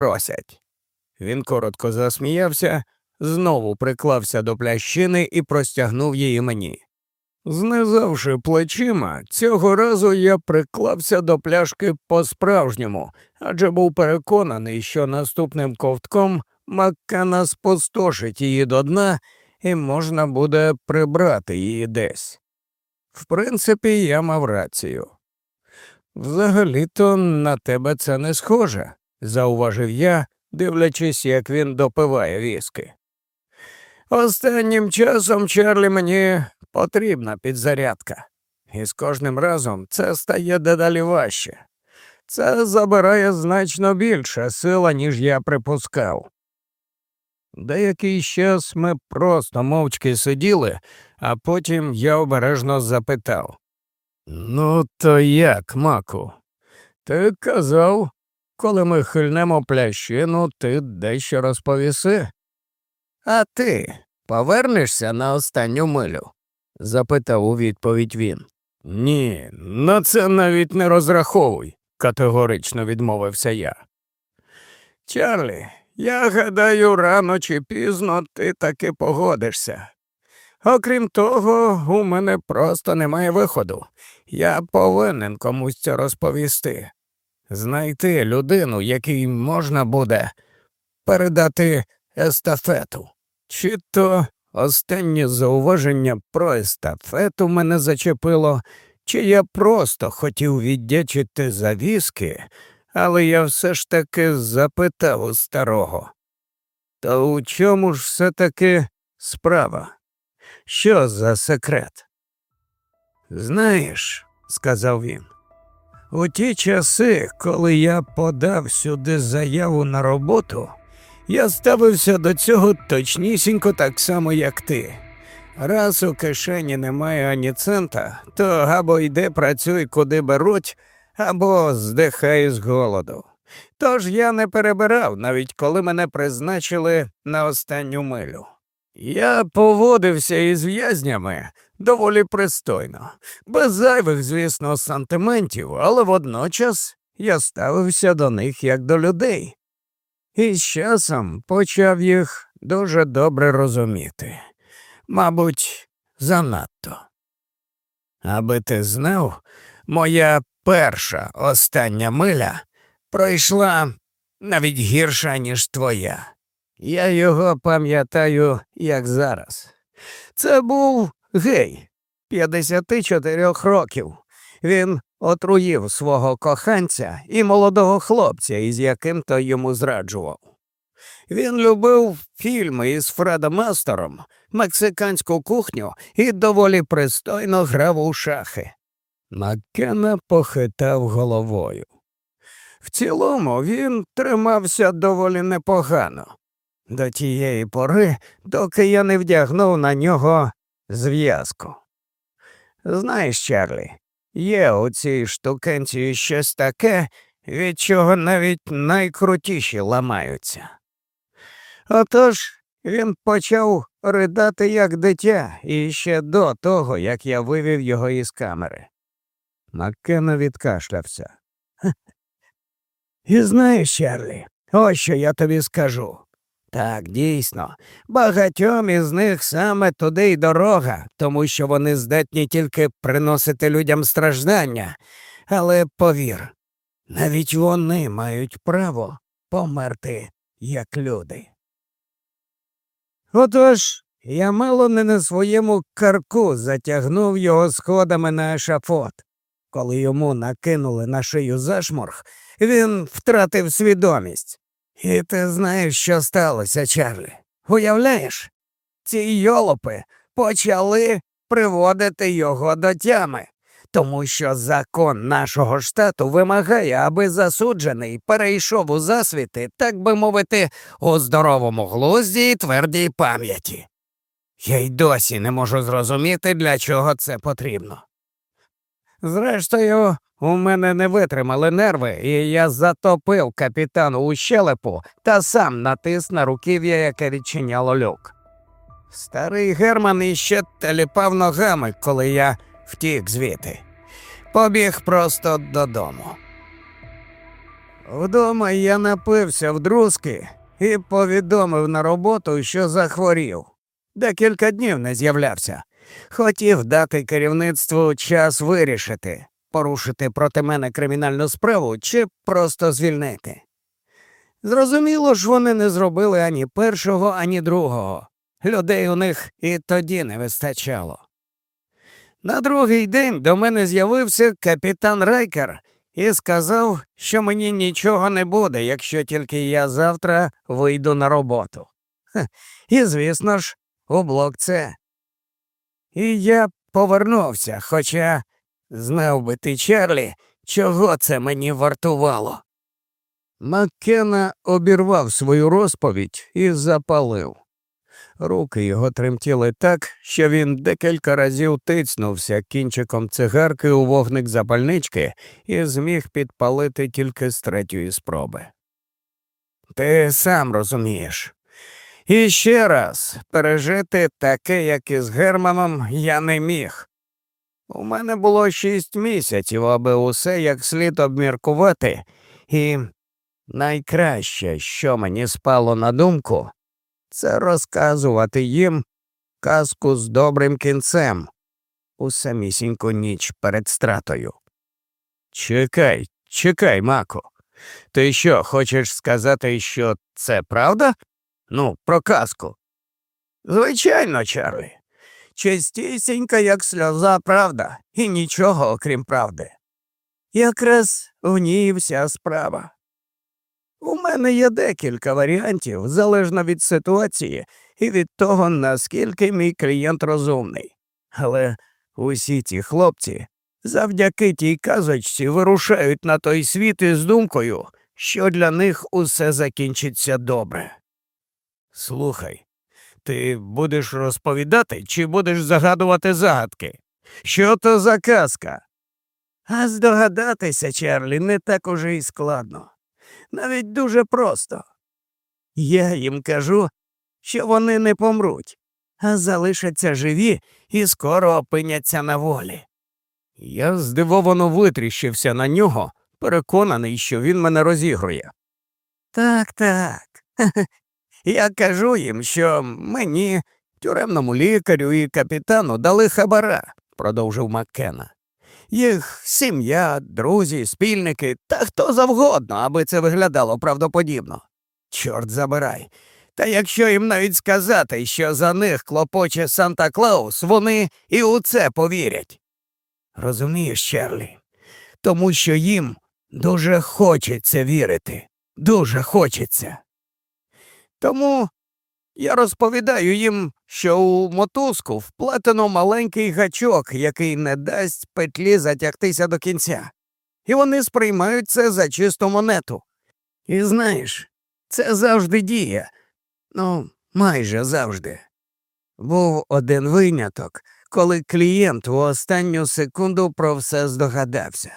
просять. Він коротко засміявся, знову приклався до плящини і простягнув її мені. Знизавши плечима, цього разу я приклався до пляшки по-справжньому, адже був переконаний, що наступним ковтком Маккана спустошить її до дна і можна буде прибрати її десь. В принципі, я мав рацію. Взагалі-то на тебе це не схоже, зауважив я, дивлячись, як він допиває віски. Останнім часом, Чарлі, мені потрібна підзарядка, і з кожним разом це стає дедалі важче. Це забирає значно більше сила, ніж я припускав. Деякий час ми просто мовчки сиділи, а потім я обережно запитав Ну, то як, маку? Ти казав, коли ми хильнемо плящину, ти дещо розповіси. А ти повернешся на останню милю? запитав у відповідь він. Ні, на це навіть не розраховуй, категорично відмовився я. Чарлі, я гадаю, рано чи пізно ти таки погодишся. Окрім того, у мене просто немає виходу. Я повинен комусь це розповісти. Знайти людину, якій можна буде передати естафету. Чи то останнє зауваження про естафету мене зачепило, чи я просто хотів віддячити за віски, але я все ж таки запитав у старого. Та у чому ж все таки справа? Що за секрет? Знаєш, сказав він, у ті часи, коли я подав сюди заяву на роботу, я ставився до цього точнісінько так само, як ти. Раз у кишені немає ані цента, то або йди працюй, куди беруть, або здихай з голоду. Тож я не перебирав, навіть коли мене призначили на останню милю. Я поводився із в'язнями доволі пристойно, без зайвих, звісно, сантиментів, але водночас я ставився до них як до людей, і з часом почав їх дуже добре розуміти, мабуть, занадто. Аби ти знав, моя перша остання миля пройшла навіть гірша, ніж твоя. Я його пам'ятаю, як зараз. Це був гей 54 років. Він отруїв свого коханця і молодого хлопця, із яким той йому зраджував. Він любив фільми із Фредом Астором, мексиканську кухню і доволі пристойно грав у шахи. Маккена похитав головою. В цілому він тримався доволі непогано до тієї пори, доки я не вдягнув на нього зв'язку. Знаєш, Чарлі, є у цій штукенці щось таке, від чого навіть найкрутіші ламаються. Отож він почав ридати як дитя і ще до того, як я вивів його із камери. Маккена відкашлявся. І знаєш, Чарлі, ось що я тобі скажу. Так, дійсно, багатьом із них саме туди й дорога, тому що вони здатні тільки приносити людям страждання. Але повір, навіть вони мають право померти як люди. Отож, я мало не на своєму карку затягнув його сходами на ешафот. Коли йому накинули на шию зашморг, він втратив свідомість. І ти знаєш, що сталося, Чарлі? Уявляєш? Ці йолопи почали приводити його до тями, тому що закон нашого штату вимагає, аби засуджений перейшов у засвіти, так би мовити, у здоровому глузді і твердій пам'яті. Я й досі не можу зрозуміти, для чого це потрібно. Зрештою, у мене не витримали нерви, і я затопив капітану у щелепу та сам натис на руків'я, яке відчиняло люк. Старий Герман іще теліпав ногами, коли я втік звідти. Побіг просто додому. Вдома я напився в друзки і повідомив на роботу, що захворів. Декілька днів не з'являвся. Хотів дати керівництву час вирішити, порушити проти мене кримінальну справу чи просто звільнити. Зрозуміло ж, вони не зробили ані першого, ані другого. Людей у них і тоді не вистачало. На другий день до мене з'явився капітан Райкер і сказав, що мені нічого не буде, якщо тільки я завтра вийду на роботу. Ха, і, звісно ж, у блок С. І я повернувся, хоча знав би ти, Чарлі, чого це мені вартувало. Маккена обірвав свою розповідь і запалив. Руки його тремтіли так, що він декілька разів тицнувся кінчиком цигарки у вогник запальнички і зміг підпалити тільки з третьої спроби. Ти сам розумієш. І ще раз пережити таке, як із Германом, я не міг. У мене було шість місяців, аби усе як слід обміркувати, і найкраще, що мені спало на думку, це розказувати їм казку з добрим кінцем у самісіньку ніч перед стратою. Чекай, чекай, Мако. Ти що, хочеш сказати, що це правда? Ну, про казку. Звичайно, Чарлі. Чистісінька, як сльоза правда, і нічого окрім правди. Якраз в ній вся справа. У мене є декілька варіантів, залежно від ситуації і від того, наскільки мій клієнт розумний. Але усі ті хлопці завдяки тій казочці вирушають на той світ із думкою, що для них усе закінчиться добре. Слухай, ти будеш розповідати чи будеш загадувати загадки? Що то за казка? А здогадатися, Чарлі, не так уже й складно навіть дуже просто. Я їм кажу, що вони не помруть, а залишаться живі і скоро опиняться на волі. Я здивовано витріщився на нього, переконаний, що він мене розігрує. Так, так. Я кажу їм, що мені, тюремному лікарю і капітану дали хабара, продовжив Маккена їх сім'я, друзі, спільники та хто завгодно, аби це виглядало правдоподібно. Чорт забирай. Та якщо їм навіть сказати, що за них клопоче Санта Клаус, вони і у це повірять. Розумієш, Чарлі? Тому що їм дуже хочеться вірити, дуже хочеться. Тому я розповідаю їм, що у мотузку вплетено маленький гачок, який не дасть петлі затягтися до кінця, і вони сприймають це за чисту монету. І знаєш, це завжди діє, ну, майже завжди. Був один виняток, коли клієнт у останню секунду про все здогадався.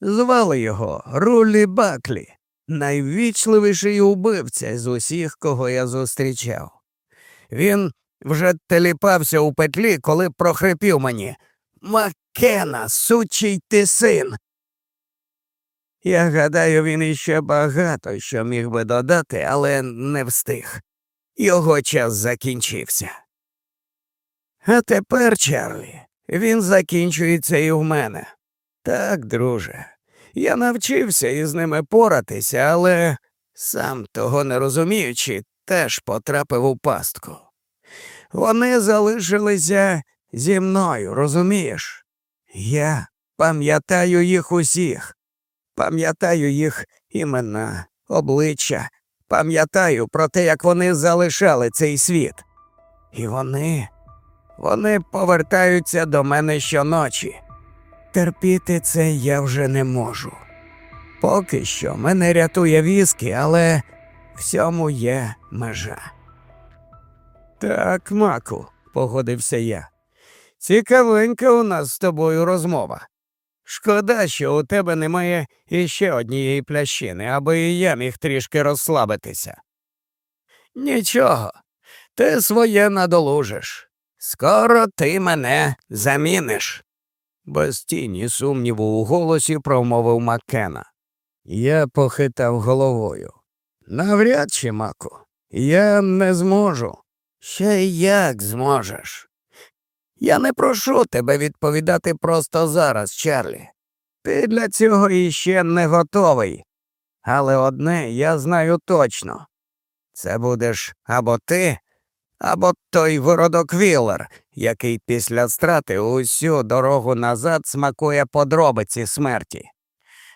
Звали його Рулі Баклі найвічливіший убивця з усіх, кого я зустрічав. Він вже теліпався у петлі, коли прохрипів мені Макена, сучий ти син. Я гадаю, він іще багато що міг би додати, але не встиг. Його час закінчився. А тепер, Чарлі, він закінчується і в мене. Так, друже, я навчився із ними поратися, але, сам того не розуміючи, теж потрапив у пастку. Вони залишилися зі мною, розумієш? Я пам'ятаю їх усіх, пам'ятаю їх імена, обличчя, пам'ятаю про те, як вони залишали цей світ. І вони, вони повертаються до мене щоночі. Терпіти це я вже не можу. Поки що мене рятує віскі, але всьому є межа. Так, маку, погодився я. Цікавенька у нас з тобою розмова. Шкода, що у тебе немає іще однієї плящини, аби і я міг трішки розслабитися. Нічого, ти своє надолужиш. Скоро ти мене заміниш без тіні сумніву у голосі промовив Маккена. Я похитав головою. Навряд чи, маку, я не зможу. Ще як зможеш. Я не прошу тебе відповідати просто зараз, Чарлі. Ти для цього іще не готовий. Але одне я знаю точно це будеш або ти, або той виродок Віллер, який після страти усю дорогу назад смакує подробиці смерті.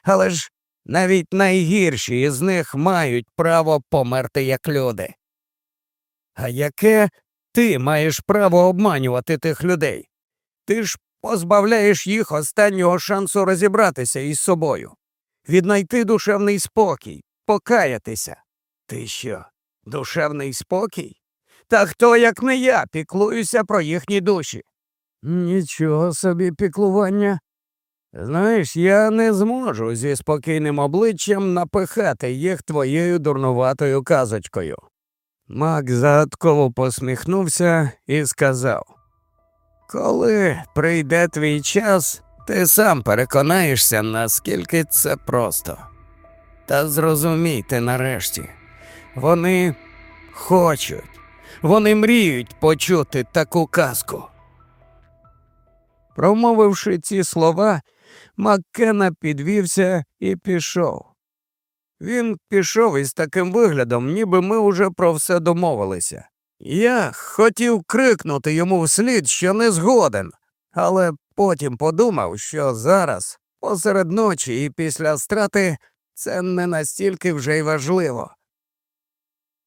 Але ж навіть найгірші із них мають право померти як люди. А яке ти маєш право обманювати тих людей? Ти ж позбавляєш їх останнього шансу розібратися із собою, віднайти душевний спокій, покаятися. Ти що, душевний спокій? Та хто, як не я, піклуюся про їхні душі? Нічого собі піклування. Знаєш, я не зможу зі спокійним обличчям напихати їх твоєю дурнуватою казочкою. Мак загадково посміхнувся і сказав Коли прийде твій час, ти сам переконаєшся, наскільки це просто. Та зрозумійте нарешті, вони хочуть, вони мріють почути таку казку. Промовивши ці слова, Маккена підвівся і пішов. Він пішов із таким виглядом, ніби ми уже про все домовилися. Я хотів крикнути йому вслід, що не згоден, але потім подумав, що зараз, посеред ночі і після страти, це не настільки вже й важливо.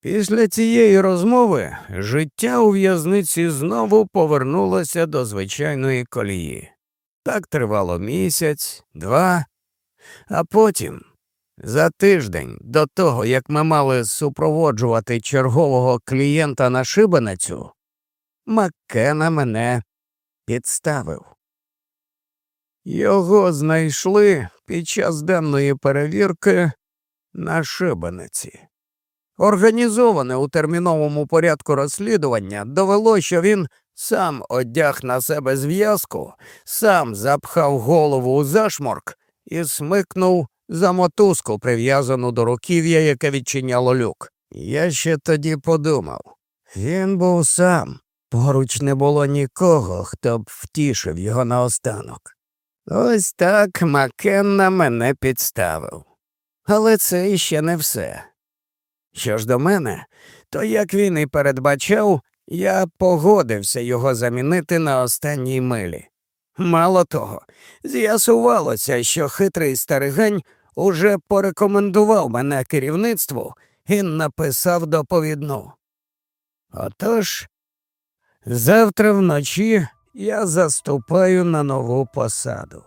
Після цієї розмови життя у в'язниці знову повернулося до звичайної колії. Так тривало місяць, два, а потім, за тиждень до того, як ми мали супроводжувати чергового клієнта на шибеницю, Маккена мене підставив. Його знайшли під час денної перевірки на шибениці. Організоване у терміновому порядку розслідування довело, що він сам одяг на себе зв'язку, сам запхав голову у зашморк і смикнув за мотузку, прив'язану до руків'я, яке відчиняло люк. Я ще тоді подумав він був сам, поруч не було нікого, хто б втішив його наостанок. Ось так Макенна мене підставив. Але це іще не все. Що ж до мене, то як він і передбачав, я погодився його замінити на останній милі. Мало того, з'ясувалося, що хитрий старигань уже порекомендував мене керівництву і написав доповідну. Отож, завтра вночі я заступаю на нову посаду.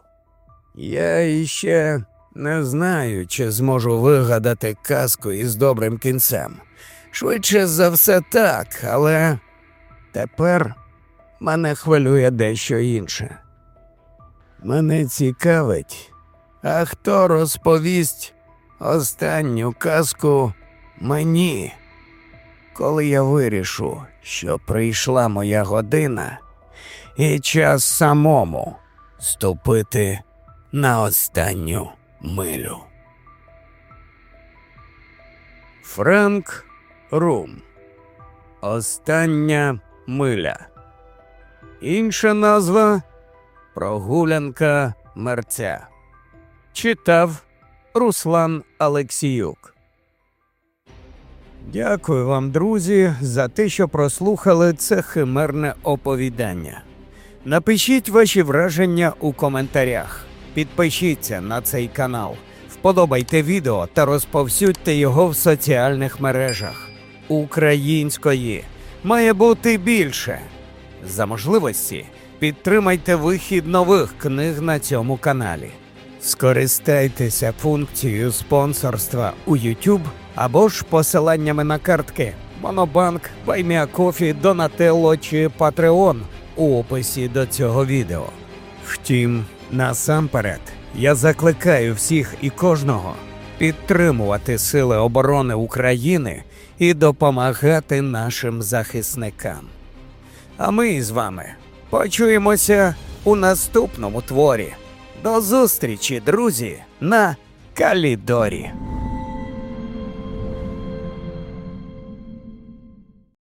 Я іще не знаю, чи зможу вигадати казку із добрим кінцем. Швидше за все так, але тепер мене хвилює дещо інше. Мене цікавить, а хто розповість останню казку мені, коли я вирішу, що прийшла моя година, і час самому ступити на останню милю. Френк Рум. Остання миля. Інша назва Прогулянка мерця. Читав Руслан Алексіюк. Дякую вам, друзі, за те, що прослухали це химерне оповідання. Напишіть ваші враження у коментарях. Підпишіться на цей канал, вподобайте відео та розповсюдьте його в соціальних мережах. Української має бути більше. За можливості підтримайте вихід нових книг на цьому каналі. Скористайтеся функцією спонсорства у YouTube або ж посиланнями на картки Монобанк, Buy Me a Coffee, Донателло чи Patreon у описі до цього відео. Втім, насамперед я закликаю всіх і кожного підтримувати Сили оборони України і допомагати нашим захисникам. А ми з вами почуємося у наступному творі. До зустрічі, друзі, на Калідорі.